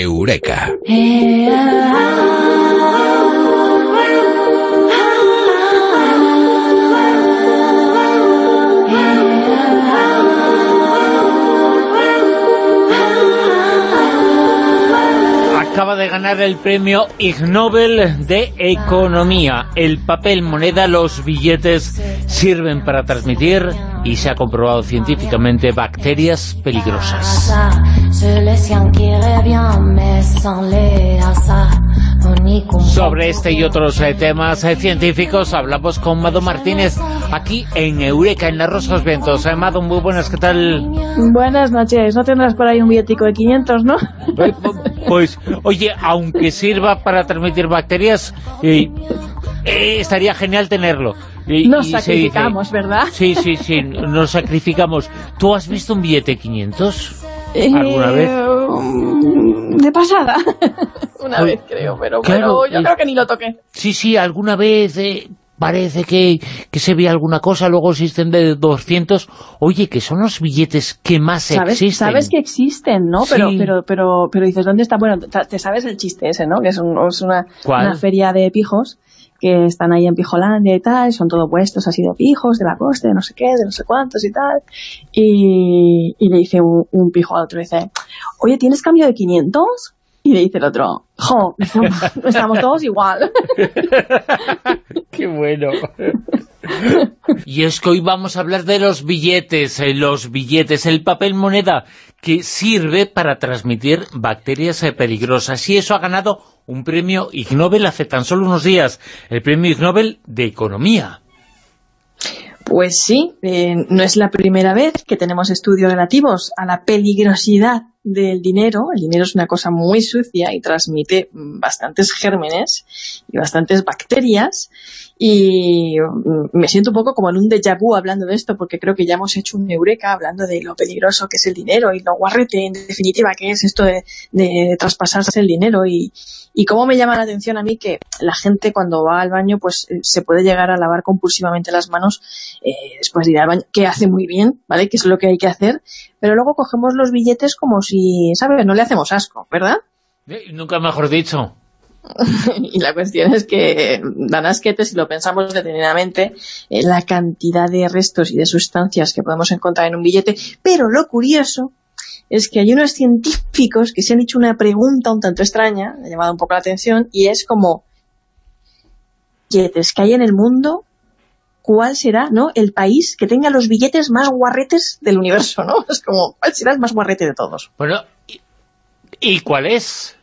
Eureka. acaba de ganar el premio Ig Nobel de Economía. El papel moneda, los billetes sirven para transmitir, y se ha comprobado científicamente, bacterias peligrosas. Sobre este y otros eh, temas eh, científicos hablamos con Mado Martínez aquí en Eureka, en las Rosas Vientos. Eh, Mado, muy buenas, ¿qué tal? Buenas noches. No tendrás por ahí un billetico de 500, ¿no? Pues, oye, aunque sirva para transmitir bacterias, estaría genial tenerlo. Nos sacrificamos, ¿verdad? Sí, sí, sí, nos sacrificamos. ¿Tú has visto un billete 500 alguna vez? De pasada. Una vez creo, pero, pero yo creo que ni lo toqué. Sí, sí, alguna vez eh, parece que, que, se ve alguna cosa, luego existen de 200. Oye, que son los billetes que más existen. Sabes que existen, ¿no? Pero, pero, pero, pero dices, ¿dónde está? Bueno, te sabes el chiste ese, ¿no? Que es, una, una feria de pijos que están ahí en Pijolandia y tal, son todos puestos así de pijos, de la costa, de no sé qué, de no sé cuántos y tal. Y, y le dice un, un, pijo al otro, dice, oye, ¿tienes cambio de 500? Y le dice el otro, jo, estamos, todos igual. ¡Qué bueno! y es que hoy vamos a hablar de los billetes, eh, los billetes, el papel moneda que sirve para transmitir bacterias eh, peligrosas. Y eso ha ganado un premio Ig Nobel hace tan solo unos días, el premio Ig Nobel de Economía. Pues sí, eh, no es la primera vez que tenemos estudios relativos a la peligrosidad del dinero. El dinero es una cosa muy sucia y transmite bastantes gérmenes y bastantes bacterias y mm, me siento un poco como en un déjà vu hablando de esto porque creo que ya hemos hecho un eureka hablando de lo peligroso que es el dinero y lo guarrete en definitiva que es esto de, de traspasarse el dinero y, y cómo me llama la atención a mí que la gente cuando va al baño pues eh, se puede llegar a lavar compulsivamente las manos eh, después de ir al baño, que hace muy bien, ¿vale? Que es lo que hay que hacer, pero luego cogemos los billetes como si, ¿sabes? No le hacemos asco, ¿verdad? Nunca mejor dicho. y la cuestión es que dan asquete si lo pensamos detenidamente eh, la cantidad de restos y de sustancias que podemos encontrar en un billete, pero lo curioso es que hay unos científicos que se han hecho una pregunta un tanto extraña, ha llamado un poco la atención, y es como, billetes que hay en el mundo, ¿cuál será no el país que tenga los billetes más guarretes del universo? ¿no? Es como, ¿cuál será el más guarrete de todos? Bueno, ¿y cuál es?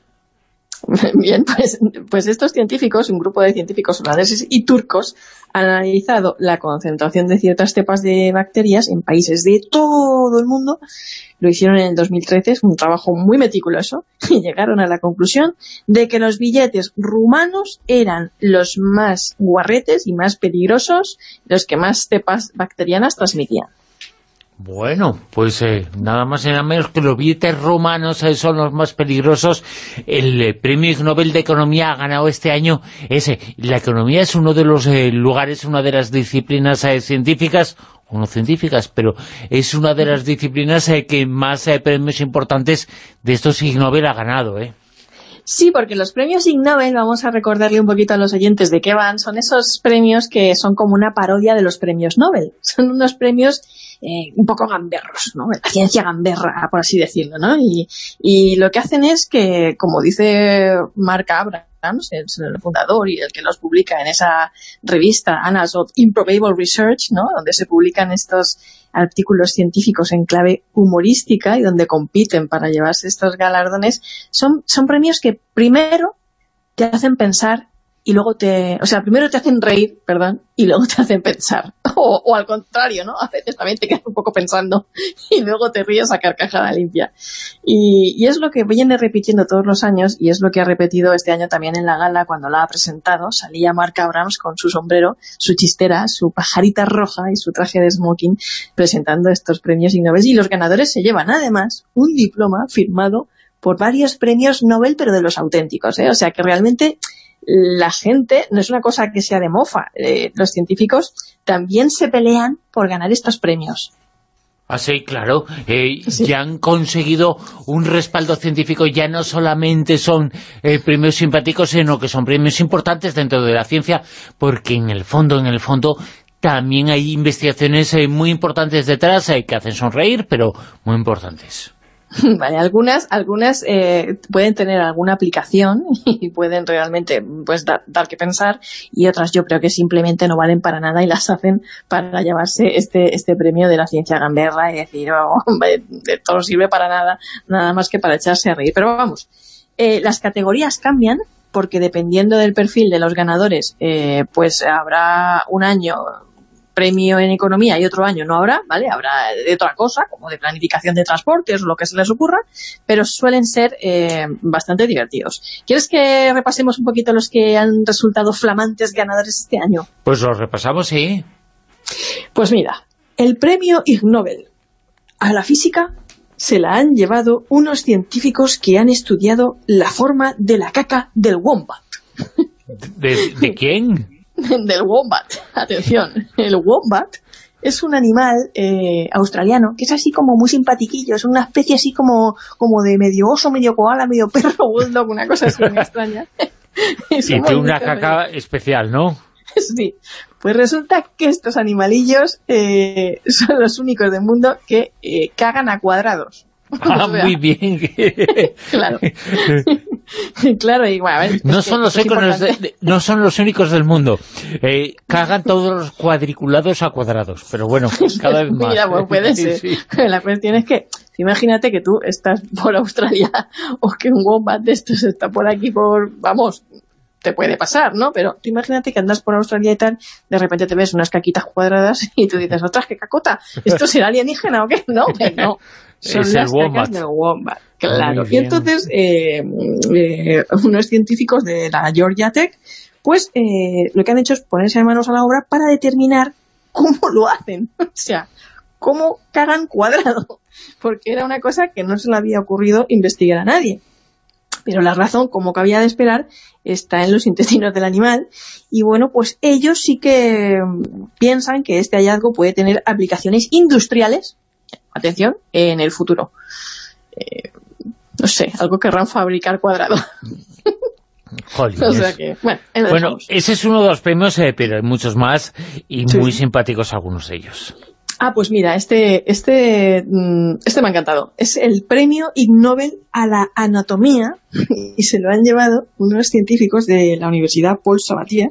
Bien, pues, pues estos científicos, un grupo de científicos holandeses y turcos, han analizado la concentración de ciertas cepas de bacterias en países de todo el mundo. Lo hicieron en el 2013, es un trabajo muy meticuloso, y llegaron a la conclusión de que los billetes rumanos eran los más guarretes y más peligrosos, los que más cepas bacterianas transmitían. Bueno, pues eh, nada más y nada menos que los billetes romanos eh, son los más peligrosos. El eh, premio Nobel de Economía ha ganado este año ese. La economía es uno de los lugares, una de las disciplinas científicas, o no científicas, pero es una de las disciplinas que más premios importantes de estos Ig Nobel ha ganado, ¿eh? Sí, porque los premios Ig Nobel, vamos a recordarle un poquito a los oyentes de qué van, son esos premios que son como una parodia de los premios Nobel. Son unos premios eh, un poco gamberros, ¿no? La ciencia gamberra, por así decirlo, ¿no? Y, lo que hacen es que, como dice Mark Abrams, el, fundador y el que los publica en esa revista Annals of Improbable Research, ¿no? Donde se publican estos artículos científicos en clave humorística y donde compiten para llevarse estos galardones, son premios que primero te hacen pensar y luego te... O sea, primero te hacen reír, perdón, y luego te hacen pensar. O, al contrario, ¿no? A veces también te quedas un poco pensando y luego te ríes a carcajada limpia. Y, y, es lo que viene repitiendo todos los años y es lo que ha repetido este año también en la gala cuando la ha presentado. Salía Mark Abrams con su sombrero, su chistera, su pajarita roja y su traje de smoking presentando estos premios y Nobel. Y los ganadores se llevan además un diploma firmado por varios premios Nobel, pero de los auténticos, ¿eh? O sea que realmente la gente, no es una cosa que sea de mofa, eh, los científicos también se pelean por ganar estos premios. Ah, sí, claro. Eh, ya han conseguido un respaldo científico. Ya no solamente son eh, premios simpáticos, sino que son premios importantes dentro de la ciencia, porque en el fondo, en el fondo, también hay investigaciones eh, muy importantes detrás que hacen sonreír, pero muy importantes. Vale, algunas, algunas eh, pueden tener alguna aplicación y pueden realmente pues dar, que pensar y otras yo creo que simplemente no valen para nada y las hacen para llevarse este, este premio de la ciencia gamberra y decir, oh, todo sirve para nada, nada más que para echarse a reír. Pero vamos, eh, las categorías cambian porque dependiendo del perfil de los ganadores, eh, pues habrá un año premio en economía y otro año no habrá, ¿vale? Habrá de otra cosa, como de planificación de transportes o lo que se les ocurra, pero suelen ser eh, bastante divertidos. ¿Quieres que repasemos un poquito los que han resultado flamantes ganadores este año? Pues los repasamos, sí. Pues mira, el premio Ig Nobel a la física se la han llevado unos científicos que han estudiado la forma de la caca del wombat. de quién? del wombat. Atención, el wombat es un animal eh, australiano que es así como muy simpatiquillo, es una especie así como, como de medio oso, medio koala, medio perro bulldog, una cosa así muy extraña. y tiene una caca especial, ¿no? Sí, pues resulta que estos animalillos eh, son los únicos del mundo que eh, cagan a cuadrados. Ah, muy bien. claro. claro, y no, son los únicos no son los únicos del mundo. Eh, cagan todos los cuadriculados a cuadrados, pero bueno, cada vez más. Mira, pues puede ser. La cuestión es que, imagínate que tú estás por Australia o que un wombat de estos está por aquí por, vamos, te puede pasar, ¿no? Pero tú imagínate que andas por Australia y tal, de repente te ves unas caquitas cuadradas y tú dices, ostras, qué cacota, ¿esto será alienígena o qué? No, no, son las cacas del wombat, claro. Y entonces, eh, eh, unos científicos de la Georgia Tech, pues eh, lo que han hecho es ponerse manos a la obra para determinar cómo lo hacen, o sea, cómo cagan cuadrado, porque era una cosa que no se le había ocurrido investigar a nadie. Pero la razón, como cabía de esperar, está en los intestinos del animal. Y bueno, pues ellos sí que piensan que este hallazgo puede tener aplicaciones industriales atención, en el futuro. Eh, no sé, algo querrán fabricar cuadrado. bueno, ese es uno de los premios, eh, pero hay muchos más y muy simpáticos algunos de ellos. Ah, pues mira, este, este, mm, este me ha encantado. Es el premio Ig Nobel a la anatomía y se lo han llevado unos científicos de la Universidad Paul Sabatier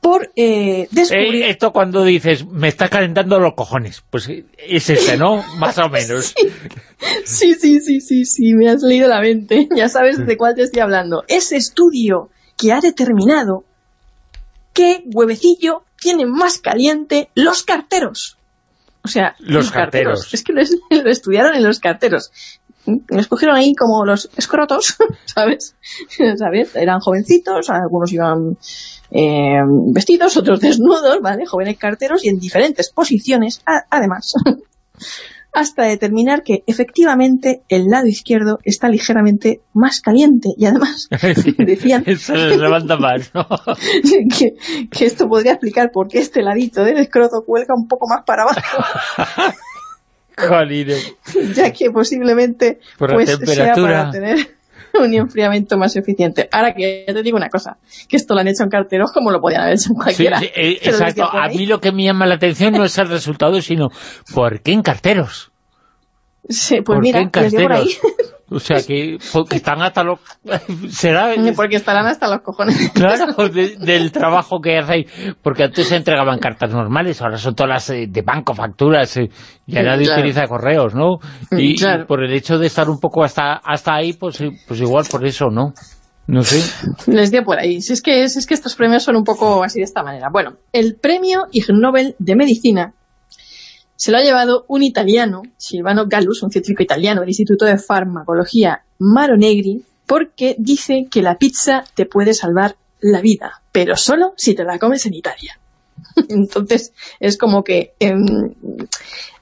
por eh, descubrir... Eh, esto cuando dices, me está calentando los cojones, pues es ese, ¿no? Más o menos. sí, sí, sí, sí, sí, me has leído la mente, ya sabes de cuál te estoy hablando. Ese estudio que ha determinado qué huevecillo tiene más caliente los carteros. O sea, los, carteros. Es que lo, estudiaron en los carteros. Los cogieron ahí como los escrotos, ¿sabes? ¿sabes? Eran jovencitos, algunos iban eh, vestidos, otros desnudos, ¿vale? Jóvenes carteros y en diferentes posiciones, además, hasta determinar que efectivamente el lado izquierdo está ligeramente más caliente y además decían que, esto podría explicar por qué este ladito del escroto cuelga un poco más para abajo. ya que posiblemente por pues, sea para tener un enfriamiento más eficiente. Ahora que ya te digo una cosa, que esto lo han hecho en carteros como lo podían haber hecho en cualquiera. Eh, exacto, a mí lo que me llama la atención no es el resultado, sino ¿por qué en carteros? Sí, pues mira, en por ahí. O sea, que están hasta los... ¿Será? Porque estarán hasta los cojones. Claro, del trabajo que hacéis. Porque antes se entregaban cartas normales, ahora son todas las eh, de banco, facturas, eh, ya nadie utiliza correos, ¿no? Y, por el hecho de estar un poco hasta hasta ahí, pues, eh, pues igual por eso, ¿no? No sé. Les dio por ahí. Si es, que, si es que estos premios son un poco así de esta manera. Bueno, el premio Ig Nobel de Medicina se lo ha llevado un italiano, Silvano Gallus, un científico italiano del Instituto de Farmacología Maro Negri, porque dice que la pizza te puede salvar la vida, pero solo si te la comes en Italia. Entonces, es como que em,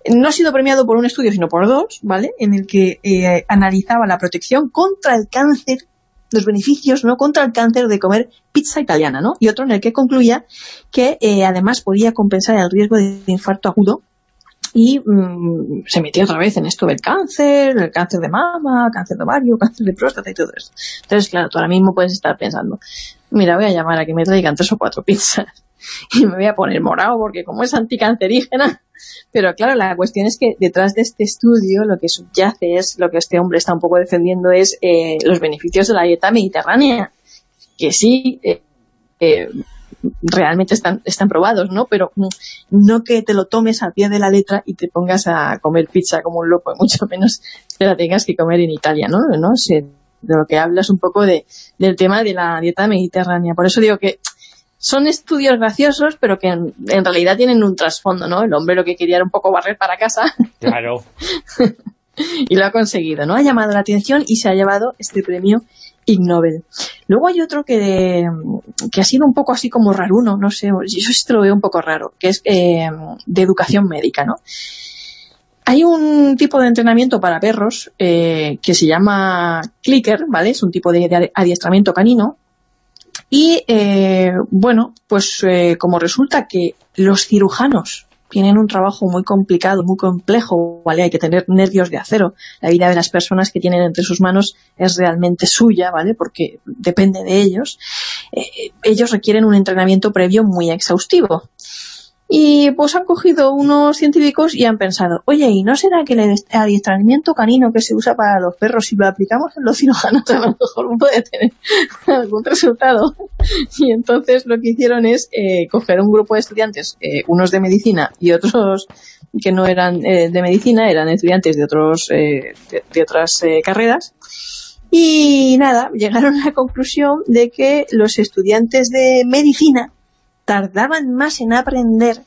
no ha sido premiado por un estudio, sino por dos, ¿vale? En el que eh, analizaba la protección contra el cáncer, los beneficios, ¿no? Contra el cáncer de comer pizza italiana, ¿no? Y otro en el que concluía que eh, además podía compensar el riesgo de infarto agudo y mm, se metió otra vez en esto del cáncer, el cáncer de mama, cáncer de ovario, cáncer de próstata y todo eso. Entonces, claro, tú ahora mismo puedes estar pensando, mira, voy a llamar a que me traigan tres o cuatro pizzas y me voy a poner morado porque como es anticancerígena. Pero claro, la cuestión es que detrás de este estudio lo que subyace es, lo que este hombre está un poco defendiendo es eh, los beneficios de la dieta mediterránea. Que sí, eh, eh, realmente están, están probados, ¿no? Pero no que te lo tomes al pie de la letra y te pongas a comer pizza como un loco, mucho menos que la tengas que comer en Italia, ¿no? ¿No? de lo que hablas un poco de, del tema de la dieta mediterránea. Por eso digo que son estudios graciosos, pero que en, realidad tienen un trasfondo, ¿no? El hombre lo que quería era un poco barrer para casa. Claro. y lo ha conseguido, ¿no? Ha llamado la atención y se ha llevado este premio Ig Nobel. Luego hay otro que, que ha sido un poco así como raruno, no sé, yo esto lo veo un poco raro, que es eh, de educación médica, ¿no? Hay un tipo de entrenamiento para perros eh, que se llama clicker, ¿vale? Es un tipo de, adiestramiento canino. Y, eh, bueno, pues como resulta que los cirujanos tienen un trabajo muy complicado, muy complejo, ¿vale? Hay que tener nervios de acero. La vida de las personas que tienen entre sus manos es realmente suya, ¿vale? Porque depende de ellos. Eh, ellos requieren un entrenamiento previo muy exhaustivo. Y pues han cogido unos científicos y han pensado, oye, ¿y no será que el adiestramiento canino que se usa para los perros, si lo aplicamos en los cirujanos, a lo mejor puede tener algún resultado? Y entonces lo que hicieron es eh, coger un grupo de estudiantes, eh, unos de medicina y otros que no eran eh, de medicina, eran estudiantes de, otros, de, de, otras carreras, y nada, llegaron a la conclusión de que los estudiantes de medicina tardaban más en aprender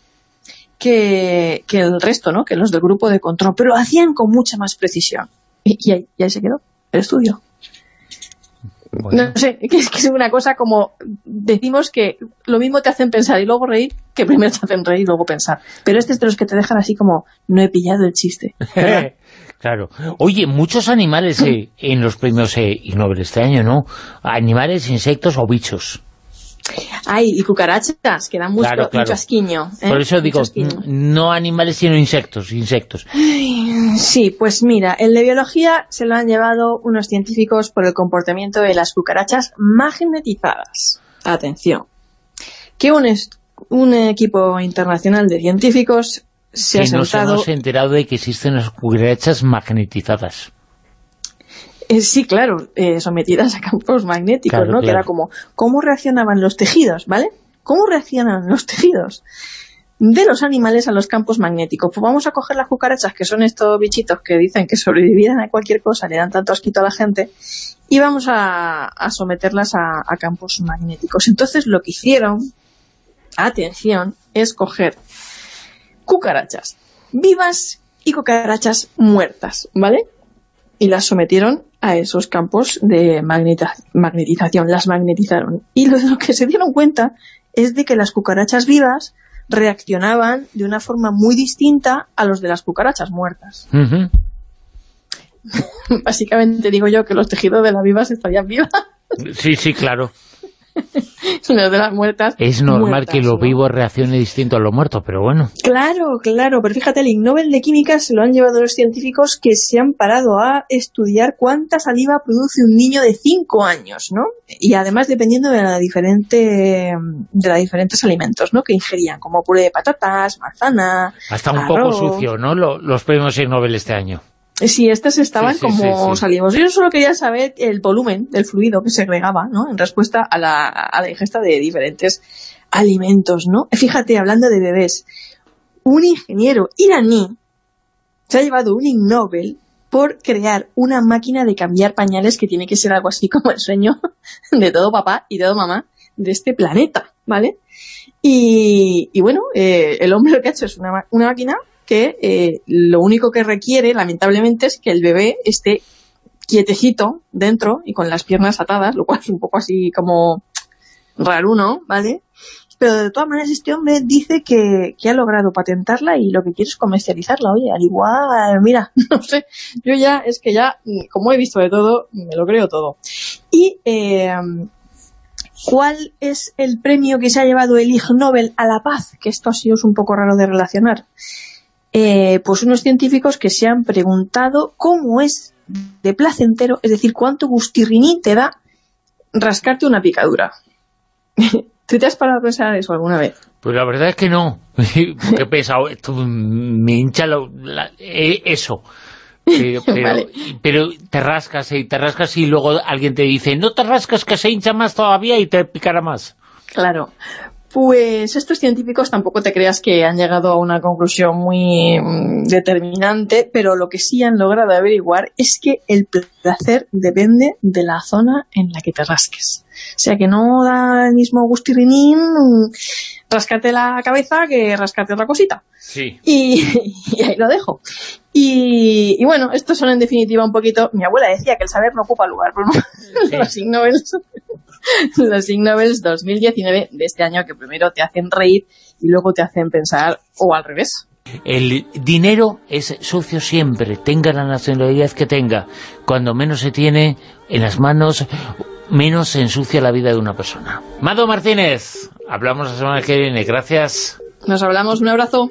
que, el resto, ¿no? que los del grupo de control, pero lo hacían con mucha más precisión. Y, ahí, se quedó el estudio. No sé, que es, que es una cosa como decimos que lo mismo te hacen pensar y luego reír que primero te hacen reír y luego pensar. Pero este es de los que te dejan así como, no he pillado el chiste. claro. Oye, muchos animales eh, en los premios eh, Nobel este año, ¿no? Animales, insectos o bichos. Ay, y cucarachas, que dan mucho, asquiño. ¿eh? Por eso digo, no animales sino insectos, insectos. sí, pues mira, el de biología se lo han llevado unos científicos por el comportamiento de las cucarachas magnetizadas. Atención. Que un, un equipo internacional de científicos se ha sentado... nos hemos enterado de que existen las cucarachas magnetizadas. Eh, sí, claro, eh, sometidas a campos magnéticos, ¿no? Que era como, ¿cómo reaccionaban los tejidos, ¿vale? ¿Cómo reaccionan los tejidos de los animales a los campos magnéticos? Pues vamos a coger las cucarachas, que son estos bichitos que dicen que sobrevivirán a cualquier cosa, le dan tanto asquito a la gente, y vamos a, someterlas a, a campos magnéticos. Entonces lo que hicieron, atención, es coger cucarachas vivas y cucarachas muertas, ¿vale? Y las sometieron a esos campos de magnetización, las magnetizaron. Y lo, que se dieron cuenta es de que las cucarachas vivas reaccionaban de una forma muy distinta a los de las cucarachas muertas. Básicamente digo yo que los tejidos de las vivas estarían vivas. Sí, sí, claro. de las muertas. Es normal que lo vivo reaccione distinto a lo muerto, pero bueno. Claro, claro, pero fíjate, el Ig Nobel de Química se lo han llevado los científicos que se han parado a estudiar cuánta saliva produce un niño de 5 años, ¿no? Y además dependiendo de la diferente de los diferentes alimentos, ¿no? Que ingerían, como puré de patatas, manzana, Hasta un poco sucio, ¿no? Los premios Ig Nobel este año. Sí, estas estaban como salimos. Yo solo quería saber el volumen del fluido que se agregaba, ¿no? En respuesta a la, a la ingesta de diferentes alimentos, ¿no? Fíjate, hablando de bebés, un ingeniero iraní se ha llevado un Ig Nobel por crear una máquina de cambiar pañales que tiene que ser algo así como el sueño de todo papá y todo mamá de este planeta, ¿vale? Y, y bueno, eh, el hombre lo que ha hecho es una, una máquina que eh, lo único que requiere, lamentablemente, es que el bebé esté quietecito dentro y con las piernas atadas, lo cual es un poco así como raro, ¿no? ¿Vale? Pero de todas maneras este hombre dice que, ha logrado patentarla y lo que quiere es comercializarla. Oye, al igual, mira, no sé, yo ya, es que ya, como he visto de todo, me lo creo todo. Y, eh, ¿cuál es el premio que se ha llevado el Ig Nobel a la paz? Que esto sí es un poco raro de relacionar. eh, pues unos científicos que se han preguntado cómo es de placentero, es decir, cuánto gustirrinín te da rascarte una picadura. ¿Tú te has parado a pensar eso alguna vez? Pues la verdad es que no. Porque he pensado, esto me hincha eh, eso. Pero, te rascas y te rascas y luego alguien te dice, no te rascas que se hincha más todavía y te picará más. Claro, pues estos científicos tampoco te creas que han llegado a una conclusión muy mm, determinante, pero lo que sí han logrado averiguar es que el placer depende de la zona en la que te rasques. O sea que no da el mismo gustirrinín rascarte la cabeza que rascarte otra cosita. Sí. Y, ahí lo dejo. Y, bueno, estos son en definitiva un poquito... Mi abuela decía que el saber no ocupa lugar, pero no, los los Ig Nobels 2019 de este año que primero te hacen reír y luego te hacen pensar o al revés. El dinero es sucio siempre, tenga la nacionalidad que tenga. Cuando menos se tiene en las manos, menos se ensucia la vida de una persona. Mado Martínez, hablamos la semana que viene. Gracias. Nos hablamos, un abrazo.